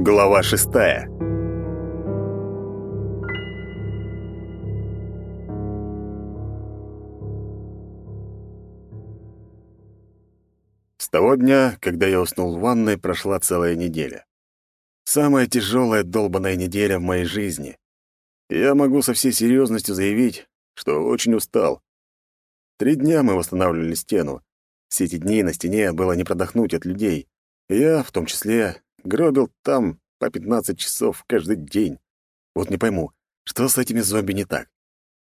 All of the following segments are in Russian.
Глава шестая С того дня, когда я уснул в ванной, прошла целая неделя. Самая тяжелая долбаная неделя в моей жизни. Я могу со всей серьезностью заявить, что очень устал. Три дня мы восстанавливали стену. Все эти дни на стене было не продохнуть от людей. Я, в том числе, гробил там по 15 часов каждый день. Вот не пойму, что с этими зомби не так?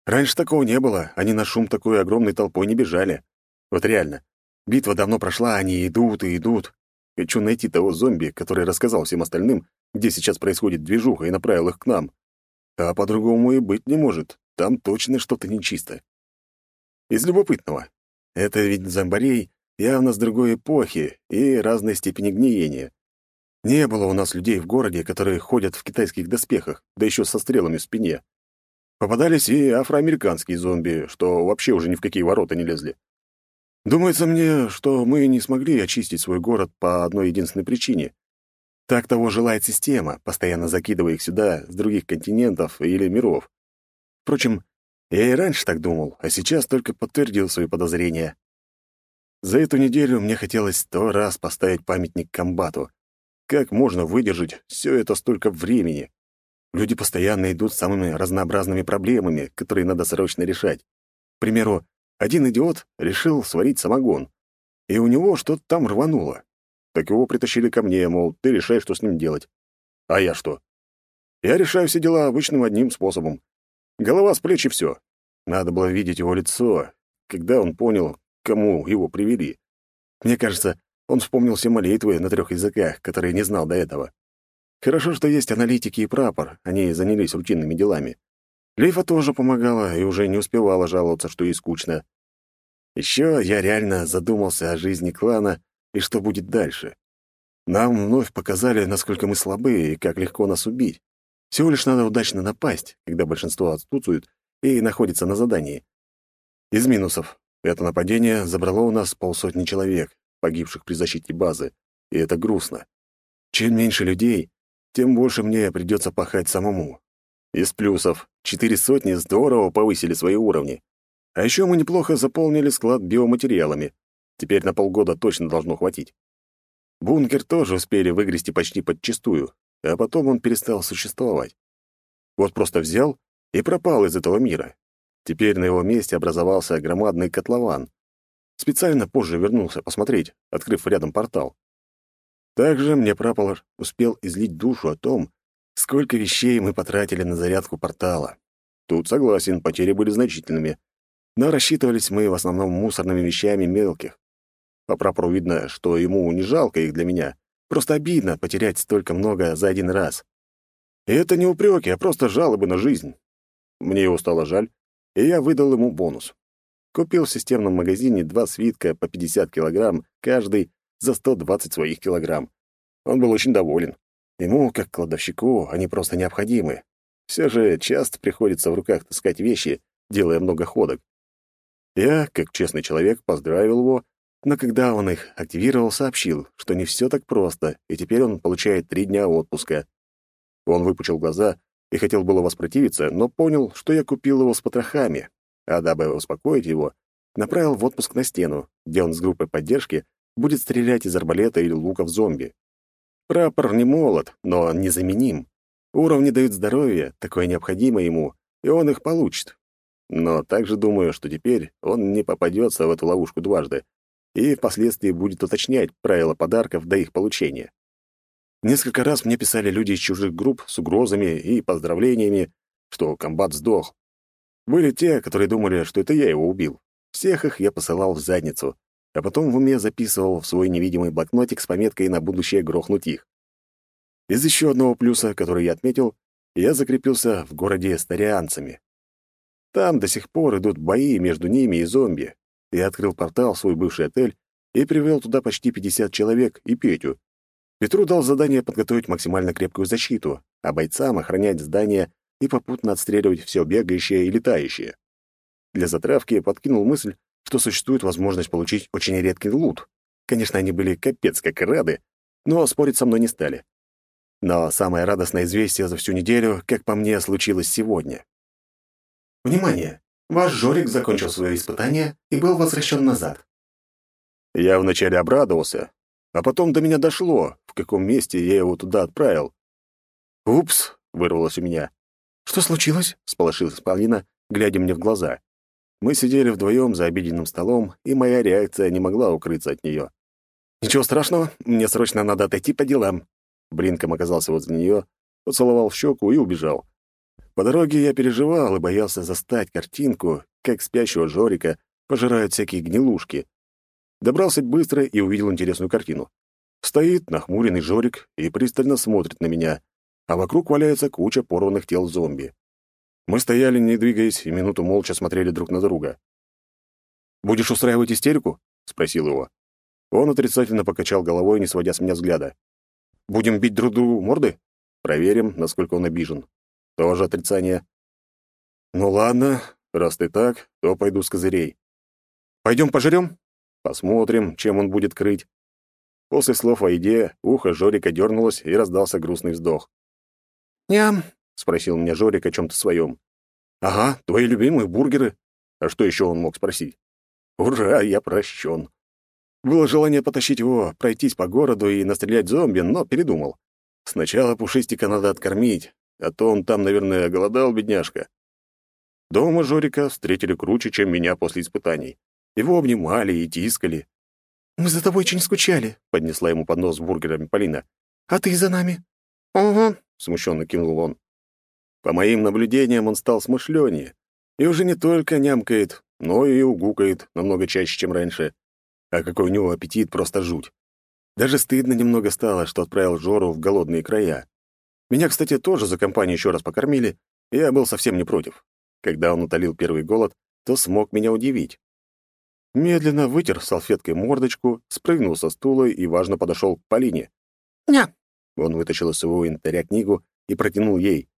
Раньше такого не было, они на шум такой огромной толпой не бежали. Вот реально, Битва давно прошла, они идут и идут. Хочу найти того зомби, который рассказал всем остальным, где сейчас происходит движуха, и направил их к нам. А по-другому и быть не может. Там точно что-то нечисто. Из любопытного. Это ведь зомбарей явно с другой эпохи и разной степени гниения. Не было у нас людей в городе, которые ходят в китайских доспехах, да еще со стрелами в спине. Попадались и афроамериканские зомби, что вообще уже ни в какие ворота не лезли. Думается мне, что мы не смогли очистить свой город по одной единственной причине. Так того желает система, постоянно закидывая их сюда с других континентов или миров. Впрочем, я и раньше так думал, а сейчас только подтвердил свои подозрения. За эту неделю мне хотелось сто раз поставить памятник комбату. Как можно выдержать все это столько времени? Люди постоянно идут с самыми разнообразными проблемами, которые надо срочно решать. К примеру, один идиот решил сварить самогон, и у него что-то там рвануло. Так его притащили ко мне, мол, ты решай, что с ним делать. А я что? Я решаю все дела обычным одним способом. Голова с плеч и все. Надо было видеть его лицо, когда он понял, кому его привели. Мне кажется, он вспомнил все молитвы на трех языках, которые не знал до этого. Хорошо, что есть аналитики и прапор, они занялись рутинными делами. Лейфа тоже помогала и уже не успевала жаловаться, что ей скучно. Еще я реально задумался о жизни клана и что будет дальше. Нам вновь показали, насколько мы слабы и как легко нас убить. Всего лишь надо удачно напасть, когда большинство отсутствует и находится на задании. Из минусов. Это нападение забрало у нас полсотни человек, погибших при защите базы, и это грустно. Чем меньше людей, тем больше мне придется пахать самому. Из плюсов. Четыре сотни здорово повысили свои уровни. А еще мы неплохо заполнили склад биоматериалами. Теперь на полгода точно должно хватить. Бункер тоже успели выгрести почти подчистую, а потом он перестал существовать. Вот просто взял и пропал из этого мира. Теперь на его месте образовался громадный котлован. Специально позже вернулся посмотреть, открыв рядом портал. Также мне прапор успел излить душу о том, Сколько вещей мы потратили на зарядку портала. Тут согласен, потери были значительными. Но рассчитывались мы в основном мусорными вещами мелких. По прапору видно, что ему не жалко их для меня. Просто обидно потерять столько много за один раз. И это не упреки, а просто жалобы на жизнь. Мне его стало жаль, и я выдал ему бонус. Купил в системном магазине два свитка по 50 килограмм, каждый за 120 своих килограмм. Он был очень доволен. Ему, как кладовщику, они просто необходимы. Все же часто приходится в руках таскать вещи, делая много ходок. Я, как честный человек, поздравил его, но когда он их активировал, сообщил, что не все так просто, и теперь он получает три дня отпуска. Он выпучил глаза и хотел было воспротивиться, но понял, что я купил его с потрохами, а дабы успокоить его, направил в отпуск на стену, где он с группой поддержки будет стрелять из арбалета или лука в зомби. Прапор не молод, но незаменим. Уровни дают здоровье, такое необходимо ему, и он их получит. Но также думаю, что теперь он не попадется в эту ловушку дважды и впоследствии будет уточнять правила подарков до их получения. Несколько раз мне писали люди из чужих групп с угрозами и поздравлениями, что комбат сдох. Были те, которые думали, что это я его убил. Всех их я посылал в задницу, а потом в уме записывал в свой невидимый блокнотик с пометкой на будущее грохнуть их. Из еще одного плюса, который я отметил, я закрепился в городе с тарианцами. Там до сих пор идут бои между ними и зомби. Я открыл портал в свой бывший отель и привел туда почти 50 человек и Петю. Петру дал задание подготовить максимально крепкую защиту, а бойцам охранять здание и попутно отстреливать все бегающее и летающее. Для затравки подкинул мысль, что существует возможность получить очень редкий лут. Конечно, они были капец как рады, но спорить со мной не стали. Но самое радостное известие за всю неделю, как по мне, случилось сегодня. Внимание! Ваш Жорик закончил свое испытание и был возвращен назад. Я вначале обрадовался, а потом до меня дошло, в каком месте я его туда отправил. «Упс!» — вырвалось у меня. «Что случилось?» — сполошилась Полина, глядя мне в глаза. Мы сидели вдвоем за обеденным столом, и моя реакция не могла укрыться от нее. «Ничего страшного, мне срочно надо отойти по делам». Блинком оказался возле нее, поцеловал в щеку и убежал. По дороге я переживал и боялся застать картинку, как спящего Жорика пожирают всякие гнилушки. Добрался быстро и увидел интересную картину. Стоит нахмуренный Жорик и пристально смотрит на меня, а вокруг валяется куча порванных тел зомби. Мы стояли, не двигаясь, и минуту молча смотрели друг на друга. «Будешь устраивать истерику?» — спросил его. Он отрицательно покачал головой, не сводя с меня взгляда. «Будем бить друг другу морды? Проверим, насколько он обижен. Тоже отрицание. Ну ладно, раз ты так, то пойду с козырей. Пойдем пожрем? Посмотрим, чем он будет крыть. После слов о еде ухо Жорика дернулось и раздался грустный вздох. «Ням!» — спросил меня Жорик о чем-то своем. «Ага, твои любимые бургеры». А что еще он мог спросить? «Ура, я прощен». Было желание потащить его, пройтись по городу и настрелять зомби, но передумал. Сначала Пушистика надо откормить, а то он там, наверное, голодал, бедняжка. Дома Жорика встретили круче, чем меня после испытаний. Его обнимали и тискали. «Мы за тобой очень скучали», — поднесла ему поднос с бургерами Полина. «А ты за нами?» «Угу», — смущенно кивнул он. По моим наблюдениям, он стал смышленнее. И уже не только нямкает, но и угукает намного чаще, чем раньше. А какой у него аппетит, просто жуть. Даже стыдно немного стало, что отправил Жору в голодные края. Меня, кстати, тоже за компанию еще раз покормили, и я был совсем не против. Когда он утолил первый голод, то смог меня удивить. Медленно вытер салфеткой мордочку, спрыгнул со стула и, важно, подошел к Полине. «Ня!» Он вытащил из своего инвентаря книгу и протянул ей.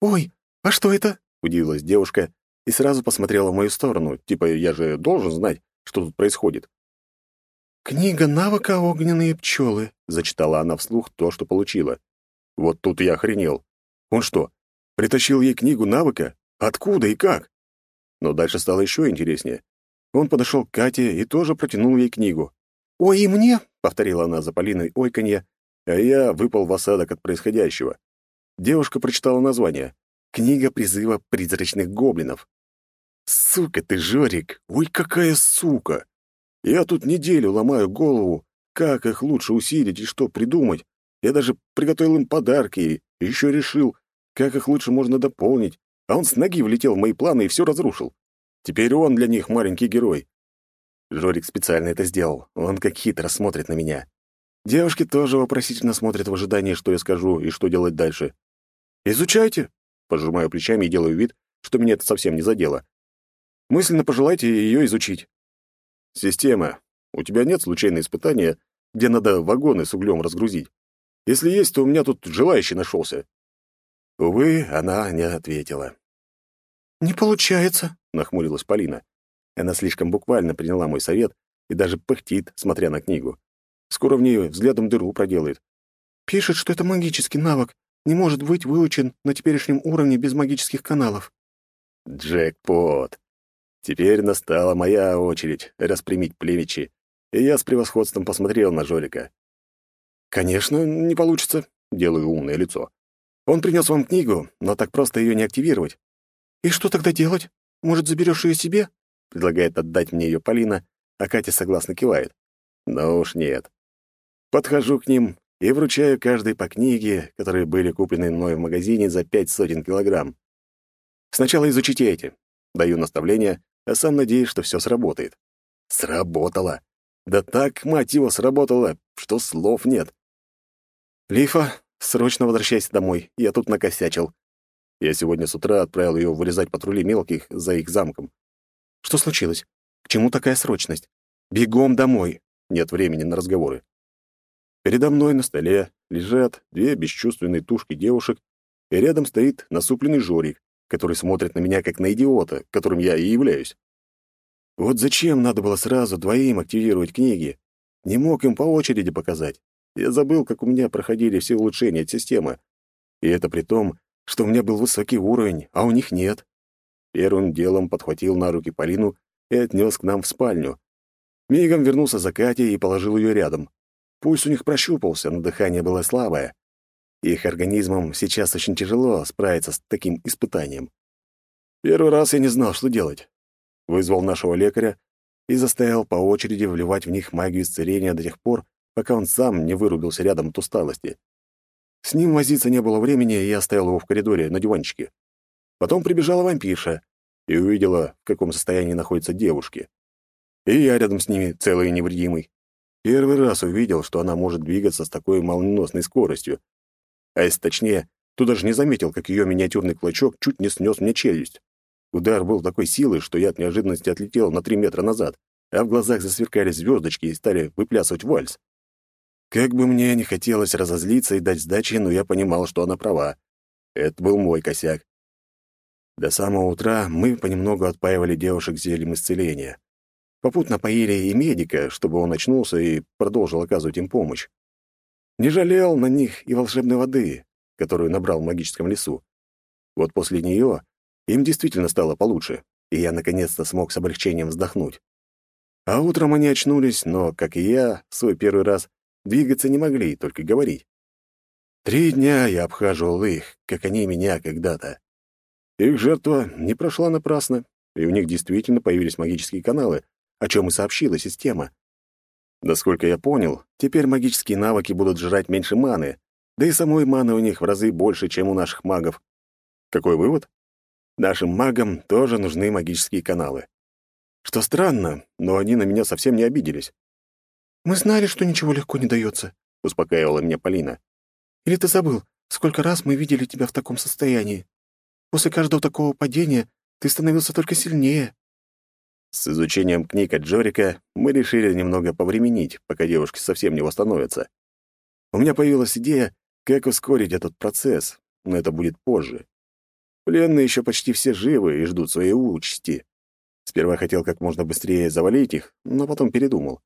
«Ой, а что это?» — удивилась девушка и сразу посмотрела в мою сторону, типа я же должен знать, что тут происходит. «Книга навыка «Огненные пчелы», — зачитала она вслух то, что получила. Вот тут я охренел. Он что, притащил ей книгу навыка? Откуда и как? Но дальше стало еще интереснее. Он подошел к Кате и тоже протянул ей книгу. «Ой, и мне?» — повторила она за Полиной ойканье, а я выпал в осадок от происходящего. Девушка прочитала название. «Книга призыва призрачных гоблинов». «Сука ты, Жорик! Ой, какая сука! Я тут неделю ломаю голову, как их лучше усилить и что придумать, я даже приготовил им подарки и еще решил, как их лучше можно дополнить, а он с ноги влетел в мои планы и все разрушил. Теперь он для них маленький герой. Жорик специально это сделал. Он как хитро смотрит на меня. Девушки тоже вопросительно смотрят в ожидании, что я скажу и что делать дальше. «Изучайте!» — пожимаю плечами и делаю вид, что меня это совсем не задело. Мысленно пожелайте ее изучить. Система. У тебя нет случайного испытания, где надо вагоны с углем разгрузить? Если есть, то у меня тут желающий нашелся». Увы, она не ответила. «Не получается», — нахмурилась Полина. Она слишком буквально приняла мой совет и даже пыхтит, смотря на книгу. Скоро в ней взглядом дыру проделает. «Пишет, что это магический навык, не может быть выучен на теперешнем уровне без магических каналов». Джекпот! Теперь настала моя очередь распрямить плевичи, и я с превосходством посмотрел на Жорика. «Конечно, не получится», — делаю умное лицо. «Он принес вам книгу, но так просто ее не активировать». «И что тогда делать? Может, заберешь ее себе?» — предлагает отдать мне ее Полина, а Катя согласно кивает. «Но уж нет». Подхожу к ним и вручаю каждой по книге, которые были куплены мной в магазине за пять сотен килограмм. Сначала изучите эти. Даю наставления, а сам надеюсь, что все сработает. Сработало. Да так, мать его, сработало, что слов нет. «Лифа, срочно возвращайся домой, я тут накосячил». Я сегодня с утра отправил ее вырезать патрули мелких за их замком. «Что случилось? К чему такая срочность? Бегом домой!» Нет времени на разговоры. Передо мной на столе лежат две бесчувственные тушки девушек, и рядом стоит насупленный Жорик, который смотрит на меня как на идиота, которым я и являюсь. Вот зачем надо было сразу двоим активировать книги? Не мог им по очереди показать. Я забыл, как у меня проходили все улучшения от системы. И это при том, что у меня был высокий уровень, а у них нет. Первым делом подхватил на руки Полину и отнес к нам в спальню. Мигом вернулся за Катей и положил ее рядом. Пульс у них прощупался, но дыхание было слабое. Их организмам сейчас очень тяжело справиться с таким испытанием. Первый раз я не знал, что делать. Вызвал нашего лекаря и заставил по очереди вливать в них магию исцеления до тех пор, пока он сам не вырубился рядом от усталости. С ним возиться не было времени, и я оставил его в коридоре на диванчике. Потом прибежала вампирша и увидела, в каком состоянии находятся девушки. И я рядом с ними, целый и невредимый. Первый раз увидел, что она может двигаться с такой молниеносной скоростью. А если точнее, то даже не заметил, как ее миниатюрный клочок чуть не снес мне челюсть. Удар был такой силы, что я от неожиданности отлетел на три метра назад, а в глазах засверкали звездочки и стали выплясывать вальс. Как бы мне не хотелось разозлиться и дать сдачи, но я понимал, что она права. Это был мой косяк. До самого утра мы понемногу отпаивали девушек зельем исцеления. Попутно поили и медика, чтобы он очнулся и продолжил оказывать им помощь. Не жалел на них и волшебной воды, которую набрал в магическом лесу. Вот после нее им действительно стало получше, и я наконец-то смог с облегчением вздохнуть. А утром они очнулись, но, как и я, в свой первый раз двигаться не могли, только говорить. Три дня я обхаживал их, как они меня когда-то. Их жертва не прошла напрасно, и у них действительно появились магические каналы, о чем и сообщила система. Насколько я понял, теперь магические навыки будут жрать меньше маны, да и самой маны у них в разы больше, чем у наших магов. Какой вывод? Нашим магам тоже нужны магические каналы. Что странно, но они на меня совсем не обиделись. «Мы знали, что ничего легко не дается», — успокаивала меня Полина. «Или ты забыл, сколько раз мы видели тебя в таком состоянии? После каждого такого падения ты становился только сильнее». С изучением книг от Джорика мы решили немного повременить, пока девушки совсем не восстановятся. У меня появилась идея, как ускорить этот процесс, но это будет позже. Пленные еще почти все живы и ждут своей участи. Сперва хотел как можно быстрее завалить их, но потом передумал.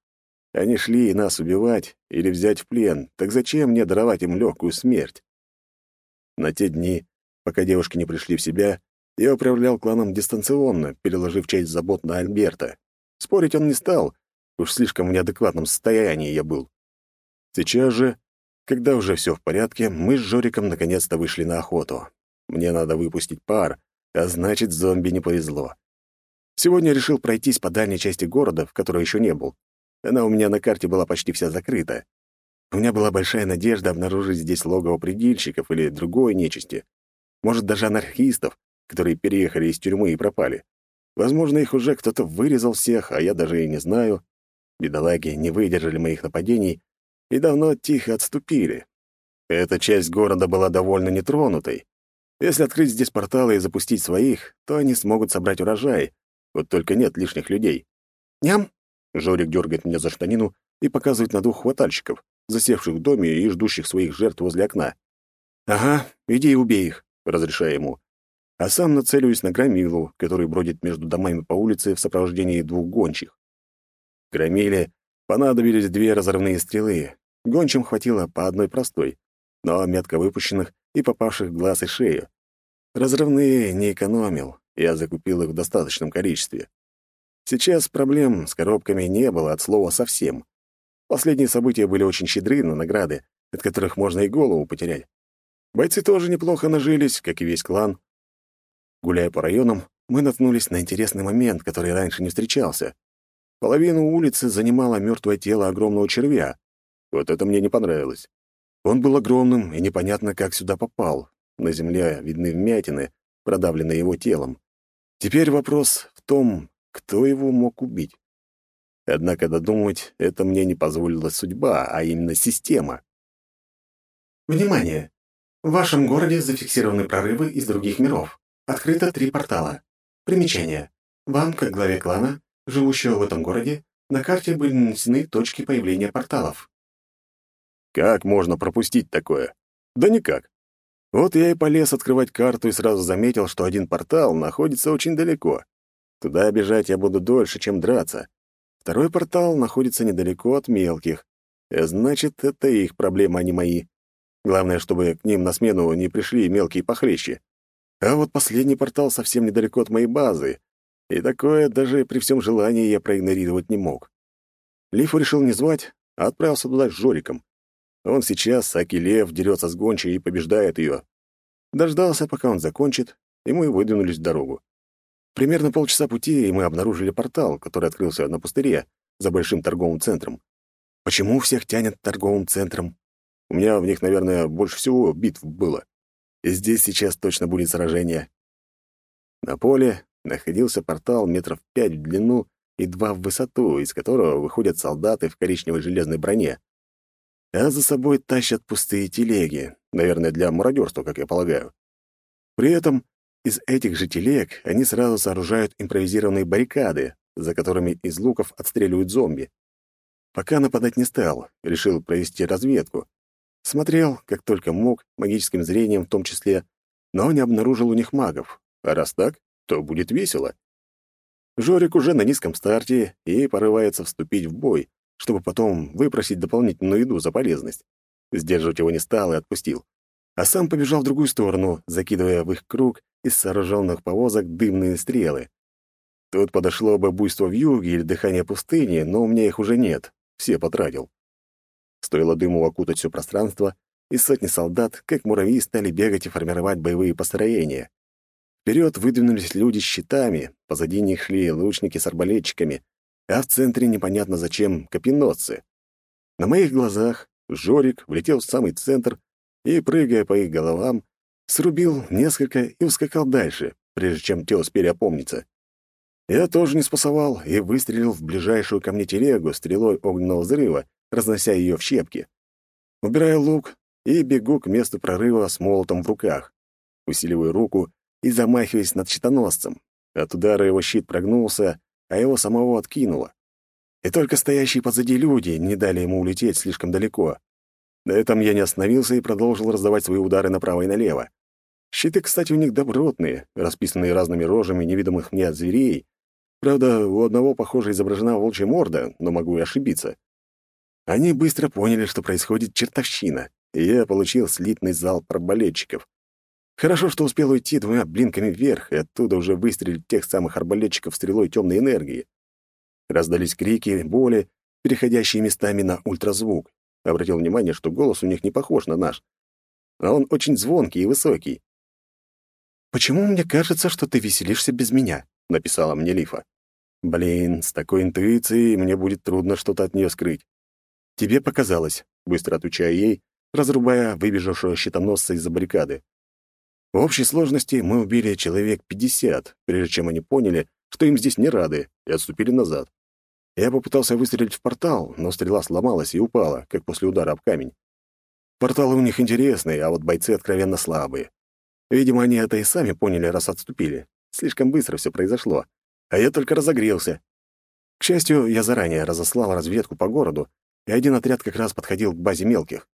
Они шли нас убивать или взять в плен, так зачем мне даровать им легкую смерть? На те дни, пока девушки не пришли в себя, я управлял кланом дистанционно, переложив часть забот на Альберта. Спорить он не стал, уж слишком в неадекватном состоянии я был. Сейчас же, когда уже все в порядке, мы с Жориком наконец-то вышли на охоту. Мне надо выпустить пар, а значит, зомби не повезло. Сегодня решил пройтись по дальней части города, в которой еще не был. Она у меня на карте была почти вся закрыта. У меня была большая надежда обнаружить здесь логово предельщиков или другой нечисти. Может, даже анархистов, которые переехали из тюрьмы и пропали. Возможно, их уже кто-то вырезал всех, а я даже и не знаю. Бедолаги не выдержали моих нападений и давно тихо отступили. Эта часть города была довольно нетронутой, если открыть здесь порталы и запустить своих, то они смогут собрать урожай. Вот только нет лишних людей. «Ням!» — Жорик дергает меня за штанину и показывает на двух хватальщиков, засевших в доме и ждущих своих жертв возле окна. «Ага, иди и убей их», — разрешаю ему. А сам нацеливаюсь на Громилу, который бродит между домами по улице в сопровождении двух гончих. Громиле понадобились две разрывные стрелы. Гончим хватило по одной простой, но метко выпущенных и попавших в глаз и шею. Разрывные не экономил, я закупил их в достаточном количестве. Сейчас проблем с коробками не было от слова совсем. Последние события были очень щедры на награды, от которых можно и голову потерять. Бойцы тоже неплохо нажились, как и весь клан. Гуляя по районам, мы наткнулись на интересный момент, который раньше не встречался. Половину улицы занимало мертвое тело огромного червя. Вот это мне не понравилось. Он был огромным, и непонятно, как сюда попал. На земле видны вмятины, продавленные его телом. Теперь вопрос в том, кто его мог убить. Однако додумать это мне не позволила судьба, а именно система. Внимание! В вашем городе зафиксированы прорывы из других миров. Открыто три портала. Примечание. Вам, как главе клана, живущего в этом городе, на карте были нанесены точки появления порталов. Как можно пропустить такое? Да никак. Вот я и полез открывать карту и сразу заметил, что один портал находится очень далеко. Туда бежать я буду дольше, чем драться. Второй портал находится недалеко от мелких. И значит, это их проблема, а не мои. Главное, чтобы к ним на смену не пришли мелкие похлеще. А вот последний портал совсем недалеко от моей базы, и такое даже при всем желании я проигнорировать не мог. Лифу решил не звать, а отправился туда с Жориком. Он сейчас, Аки Лев, дерется с гончей и побеждает ее. Дождался, пока он закончит, и мы выдвинулись в дорогу. Примерно полчаса пути, и мы обнаружили портал, который открылся на пустыре за большим торговым центром. Почему всех тянет торговым центром? У меня в них, наверное, больше всего битв было. И здесь сейчас точно будет сражение. На поле находился портал метров пять в длину и два в высоту, из которого выходят солдаты в коричневой железной броне. А за собой тащат пустые телеги, наверное, для мародерства, как я полагаю. При этом из этих же телег они сразу сооружают импровизированные баррикады, за которыми из луков отстреливают зомби. Пока нападать не стал, решил провести разведку. Смотрел, как только мог, магическим зрением в том числе, но не обнаружил у них магов. А раз так, то будет весело. Жорик уже на низком старте и порывается вступить в бой, чтобы потом выпросить дополнительную еду за полезность. Сдерживать его не стал и отпустил. А сам побежал в другую сторону, закидывая в их круг из сооруженных повозок дымные стрелы. Тут подошло бы буйство в юге или дыхание пустыни, но у меня их уже нет, все потратил. Стоило дыму окутать все пространство, и сотни солдат, как муравьи, стали бегать и формировать боевые построения. Вперед выдвинулись люди с щитами, позади них шли лучники с арбалетчиками, а в центре непонятно зачем копинотцы. На моих глазах Жорик влетел в самый центр и, прыгая по их головам, срубил несколько и ускакал дальше, прежде чем те успели опомниться. Я тоже не спасовал и выстрелил в ближайшую ко мне телегу стрелой огненного взрыва, разнося ее в щепки. Убираю лук и бегу к месту прорыва с молотом в руках. Усиливаю руку и замахиваясь над щитоносцем. От удара его щит прогнулся, а его самого откинуло. И только стоящие позади люди не дали ему улететь слишком далеко. На этом я не остановился и продолжил раздавать свои удары направо и налево. Щиты, кстати, у них добротные, расписанные разными рожами невидимых мне зверей. Правда, у одного, похоже, изображена волчья морда, но могу и ошибиться. Они быстро поняли, что происходит чертовщина, и я получил слитный зал арбалетчиков. Хорошо, что успел уйти двумя блинками вверх, и оттуда уже выстрелить тех самых арбалетчиков стрелой темной энергии. Раздались крики, боли, переходящие местами на ультразвук. Обратил внимание, что голос у них не похож на наш. А он очень звонкий и высокий. «Почему мне кажется, что ты веселишься без меня?» — написала мне Лифа. «Блин, с такой интуицией мне будет трудно что-то от нее скрыть». «Тебе показалось», — быстро отвечаю ей, разрубая выбежавшего щитоносца из-за баррикады. В общей сложности мы убили человек 50, прежде чем они поняли, что им здесь не рады, и отступили назад. Я попытался выстрелить в портал, но стрела сломалась и упала, как после удара об камень. Порталы у них интересные, а вот бойцы откровенно слабые. Видимо, они это и сами поняли, раз отступили. Слишком быстро все произошло, а я только разогрелся. К счастью, я заранее разослал разведку по городу, и один отряд как раз подходил к базе мелких.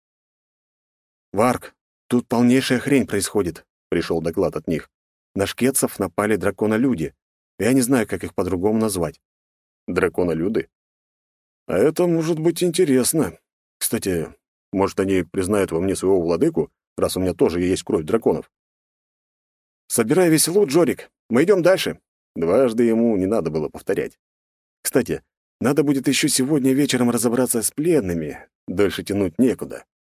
«Варк, тут полнейшая хрень происходит», пришел доклад от них. На шкетцев напали дракона-люди. Я не знаю, как их по-другому назвать. Дракона-люди? А это может быть интересно. Кстати, может, они признают во мне своего владыку, раз у меня тоже есть кровь драконов. Собирай весь лут, Джорик. Мы идем дальше. Дважды ему не надо было повторять. Кстати, надо будет еще сегодня вечером разобраться с пленными. Дольше тянуть некуда.